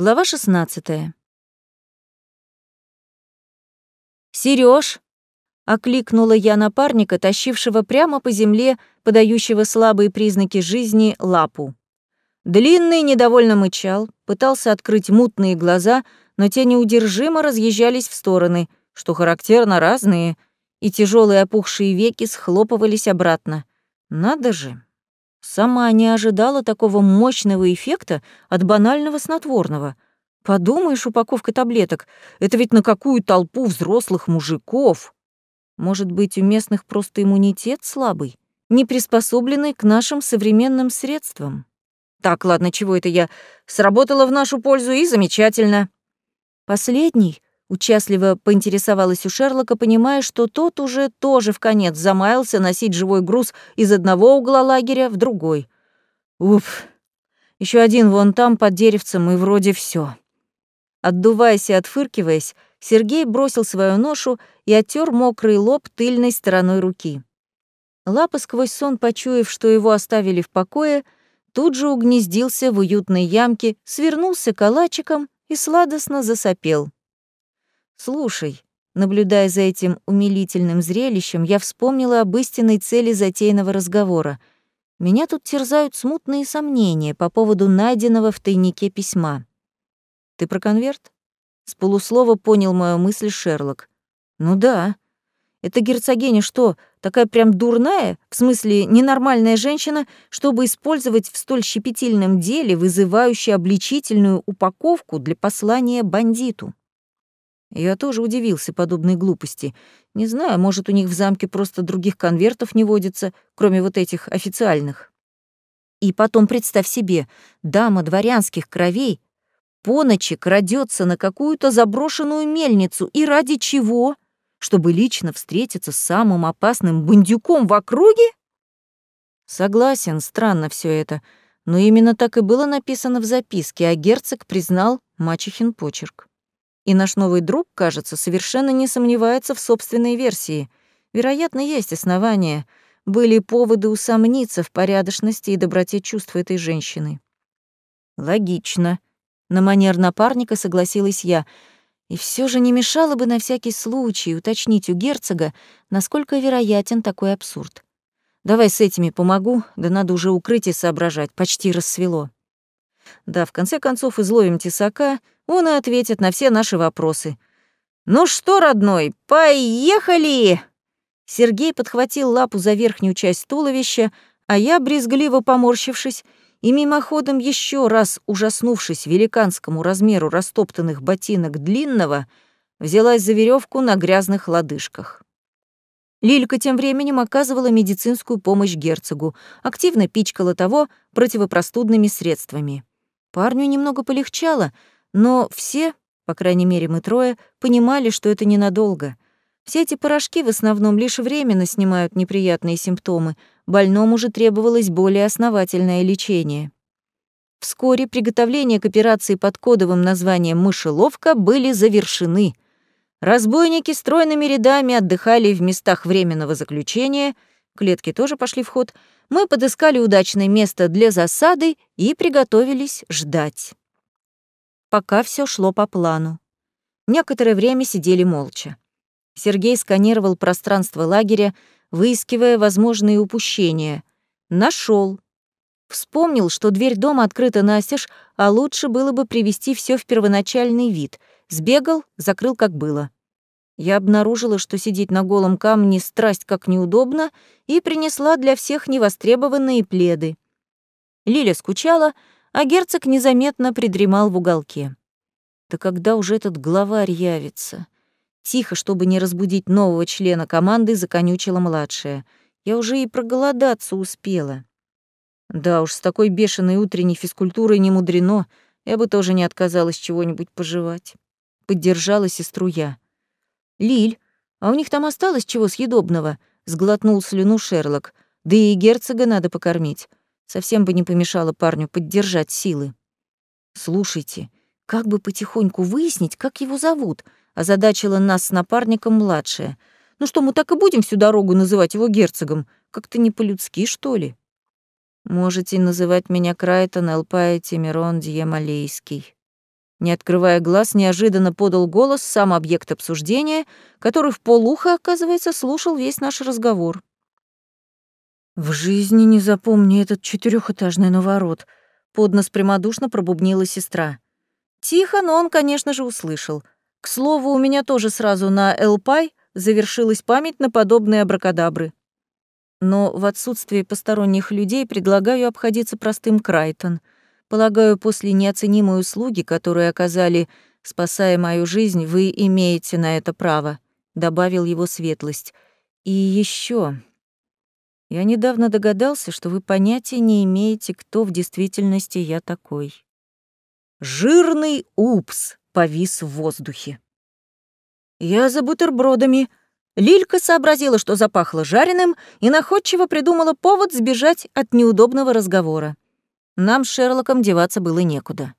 Глава 16. Серёж, окликнула я напарника, тащившего прямо по земле, подающего слабые признаки жизни, лапу. Длинный недовольно мычал, пытался открыть мутные глаза, но те неудержимо разъезжались в стороны, что характерно разные, и тяжелые опухшие веки схлопывались обратно. Надо же! Сама не ожидала такого мощного эффекта от банального снотворного. Подумаешь, упаковка таблеток — это ведь на какую толпу взрослых мужиков? Может быть, у местных просто иммунитет слабый, не приспособленный к нашим современным средствам? Так, ладно, чего это я? Сработало в нашу пользу и замечательно. Последний, участливо поинтересовалась у Шерлока, понимая, что тот уже тоже в конец замаялся носить живой груз из одного угла лагеря в другой. Уф, еще один вон там под деревцем, и вроде все. Отдуваясь и отфыркиваясь, Сергей бросил свою ношу и оттер мокрый лоб тыльной стороной руки. Лапа сквозь сон, почуяв, что его оставили в покое, — тут же угнездился в уютной ямке, свернулся калачиком и сладостно засопел. «Слушай», наблюдая за этим умилительным зрелищем, я вспомнила об истинной цели затейного разговора. Меня тут терзают смутные сомнения по поводу найденного в тайнике письма. «Ты про конверт?» С полуслова понял мою мысль Шерлок. «Ну да. Эта герцогиня что, такая прям дурная, в смысле ненормальная женщина, чтобы использовать в столь щепетильном деле вызывающую обличительную упаковку для послания бандиту. Я тоже удивился подобной глупости. Не знаю, может, у них в замке просто других конвертов не водится, кроме вот этих официальных. И потом представь себе, дама дворянских кровей по ночи крадется на какую-то заброшенную мельницу, и ради чего? — чтобы лично встретиться с самым опасным бандюком в округе? Согласен, странно все это, но именно так и было написано в записке, а герцог признал мачехин почерк. И наш новый друг, кажется, совершенно не сомневается в собственной версии. Вероятно, есть основания, были поводы усомниться в порядочности и доброте чувств этой женщины. Логично. На манер напарника согласилась я — и все же не мешало бы на всякий случай уточнить у герцога, насколько вероятен такой абсурд. Давай с этими помогу, да надо уже укрытие соображать, почти рассвело. Да, в конце концов изловим тесака, он и ответит на все наши вопросы. «Ну что, родной, поехали!» Сергей подхватил лапу за верхнюю часть туловища, а я, брезгливо поморщившись, и мимоходом еще раз ужаснувшись великанскому размеру растоптанных ботинок длинного, взялась за веревку на грязных лодыжках. Лилька тем временем оказывала медицинскую помощь герцогу, активно пичкала того противопростудными средствами. Парню немного полегчало, но все, по крайней мере мы трое, понимали, что это ненадолго — все эти порошки в основном лишь временно снимают неприятные симптомы, больному же требовалось более основательное лечение. Вскоре приготовления к операции под кодовым названием «мышеловка» были завершены. Разбойники стройными рядами отдыхали в местах временного заключения, клетки тоже пошли в ход, мы подыскали удачное место для засады и приготовились ждать. Пока все шло по плану. Некоторое время сидели молча. Сергей сканировал пространство лагеря, выискивая возможные упущения. Нашел. Вспомнил, что дверь дома открыта настежь, а лучше было бы привести все в первоначальный вид. Сбегал, закрыл как было. Я обнаружила, что сидеть на голом камне страсть как неудобно, и принесла для всех невостребованные пледы. Лиля скучала, а герцог незаметно придремал в уголке. Да когда уже этот главарь явится? Тихо, чтобы не разбудить нового члена команды, законючила младшая. Я уже и проголодаться успела. Да уж, с такой бешеной утренней физкультурой не мудрено. Я бы тоже не отказалась чего-нибудь пожевать. Поддержала сестру я. «Лиль, а у них там осталось чего съедобного?» — сглотнул слюну Шерлок. «Да и герцога надо покормить. Совсем бы не помешало парню поддержать силы». «Слушайте, как бы потихоньку выяснить, как его зовут?» озадачила нас с напарником младшая. Ну что, мы так и будем всю дорогу называть его герцогом? Как-то не по-людски, что ли? Можете называть меня Крайтон Элпай Тимирон Дьемалейский. Не открывая глаз, неожиданно подал голос сам объект обсуждения, который в полуха, оказывается, слушал весь наш разговор. «В жизни не запомни этот четырехэтажный наворот», — поднос прямодушно пробубнила сестра. Тихо, но он, конечно же, услышал. К слову, у меня тоже сразу на Элпай завершилась память на подобные абракадабры. Но в отсутствие посторонних людей предлагаю обходиться простым Крайтон. Полагаю, после неоценимой услуги, которую оказали, спасая мою жизнь, вы имеете на это право», — добавил его светлость. «И еще я недавно догадался, что вы понятия не имеете, кто в действительности я такой. Жирный упс повис в воздухе. Я за бутербродами. Лилька сообразила, что запахло жареным, и находчиво придумала повод сбежать от неудобного разговора. Нам с Шерлоком деваться было некуда.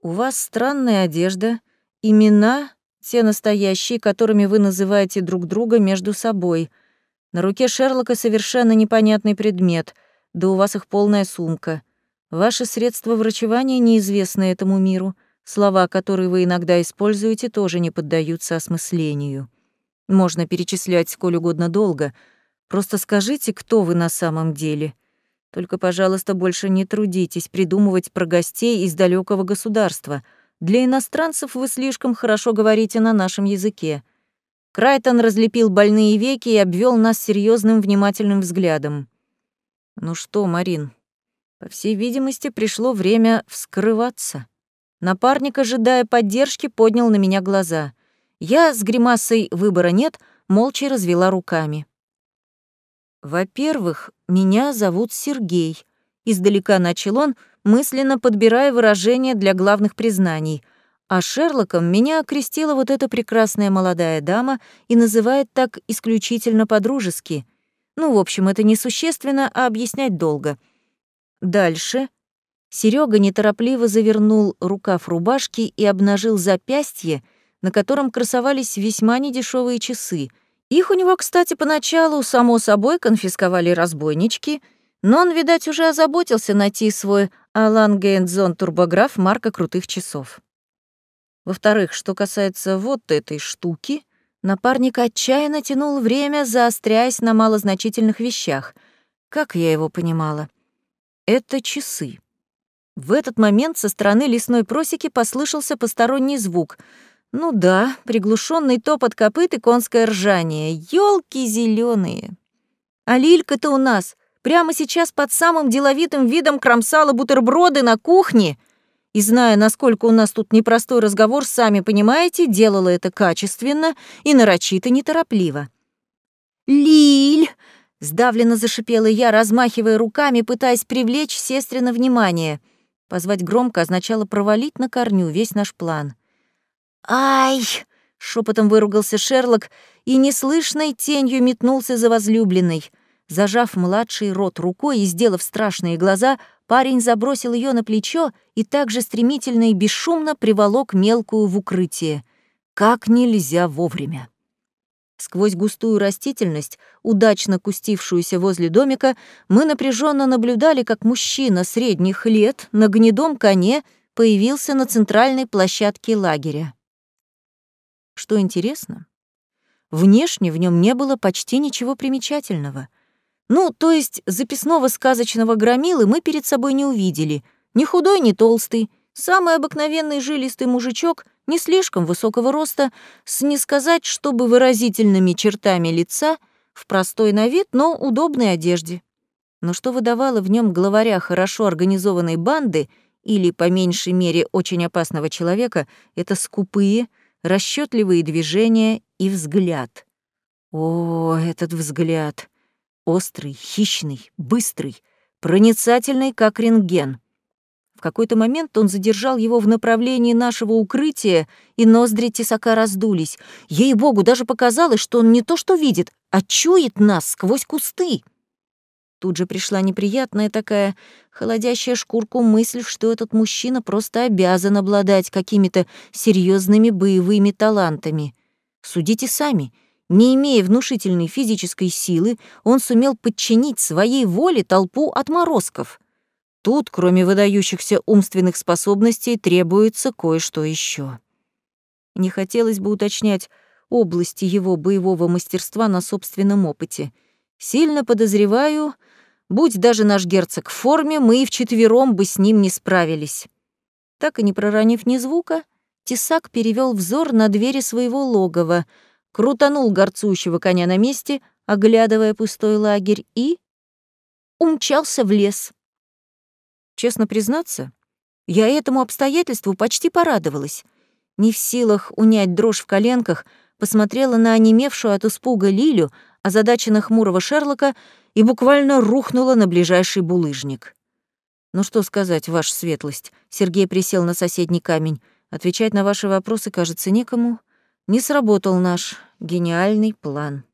У вас странная одежда, имена те настоящие, которыми вы называете друг друга между собой — на руке Шерлока совершенно непонятный предмет, да у вас их полная сумка. Ваши средства врачевания неизвестны этому миру. Слова, которые вы иногда используете, тоже не поддаются осмыслению. Можно перечислять сколь угодно долго. Просто скажите, кто вы на самом деле. Только, пожалуйста, больше не трудитесь придумывать про гостей из далекого государства. Для иностранцев вы слишком хорошо говорите на нашем языке. Крайтон разлепил больные веки и обвел нас серьезным внимательным взглядом. «Ну что, Марин, по всей видимости, пришло время вскрываться». Напарник, ожидая поддержки, поднял на меня глаза. Я с гримасой «выбора нет» молча развела руками. «Во-первых, меня зовут Сергей», — издалека начал он, мысленно подбирая выражения для главных признаний — а Шерлоком меня окрестила вот эта прекрасная молодая дама и называет так исключительно по-дружески. Ну, в общем, это несущественно, а объяснять долго. Дальше Серега неторопливо завернул рукав рубашки и обнажил запястье, на котором красовались весьма недешевые часы. Их у него, кстати, поначалу, само собой, конфисковали разбойнички, но он, видать, уже озаботился найти свой Алан Гейнзон турбограф марка крутых часов. Во-вторых, что касается вот этой штуки, напарник отчаянно тянул время, заостряясь на малозначительных вещах. Как я его понимала? Это часы. В этот момент со стороны лесной просеки послышался посторонний звук. Ну да, приглушенный топот копыт и конское ржание. Ёлки зеленые. А Лилька-то у нас прямо сейчас под самым деловитым видом кромсала бутерброды на кухне — и зная, насколько у нас тут непростой разговор, сами понимаете, делала это качественно и нарочито неторопливо. «Лиль!» — сдавленно зашипела я, размахивая руками, пытаясь привлечь сестрина внимание. Позвать громко означало провалить на корню весь наш план. «Ай!» — шепотом выругался Шерлок и неслышной тенью метнулся за возлюбленной. Зажав младший рот рукой и сделав страшные глаза, Парень забросил ее на плечо и также стремительно и бесшумно приволок мелкую в укрытие. Как нельзя вовремя. Сквозь густую растительность, удачно кустившуюся возле домика, мы напряженно наблюдали, как мужчина средних лет на гнедом коне появился на центральной площадке лагеря. Что интересно, внешне в нем не было почти ничего примечательного — ну, то есть записного сказочного громилы мы перед собой не увидели. Ни худой, ни толстый. Самый обыкновенный жилистый мужичок, не слишком высокого роста, с не сказать, чтобы выразительными чертами лица, в простой на вид, но удобной одежде. Но что выдавало в нем главаря хорошо организованной банды или, по меньшей мере, очень опасного человека, это скупые, расчетливые движения и взгляд. О, этот взгляд! Острый, хищный, быстрый, проницательный, как рентген. В какой-то момент он задержал его в направлении нашего укрытия, и ноздри тесака раздулись. Ей-богу, даже показалось, что он не то что видит, а чует нас сквозь кусты. Тут же пришла неприятная такая, холодящая шкурку мысль, что этот мужчина просто обязан обладать какими-то серьезными боевыми талантами. Судите сами — не имея внушительной физической силы, он сумел подчинить своей воле толпу отморозков. Тут, кроме выдающихся умственных способностей, требуется кое-что еще. Не хотелось бы уточнять области его боевого мастерства на собственном опыте. Сильно подозреваю, будь даже наш герцог в форме, мы и вчетвером бы с ним не справились. Так и не проронив ни звука, Тесак перевел взор на двери своего логова, крутанул горцующего коня на месте, оглядывая пустой лагерь, и умчался в лес. Честно признаться, я этому обстоятельству почти порадовалась. Не в силах унять дрожь в коленках, посмотрела на онемевшую от испуга Лилю, озадаченно хмурого Шерлока и буквально рухнула на ближайший булыжник. «Ну что сказать, ваша светлость?» Сергей присел на соседний камень. «Отвечать на ваши вопросы, кажется, некому. Не сработал наш гениальный план».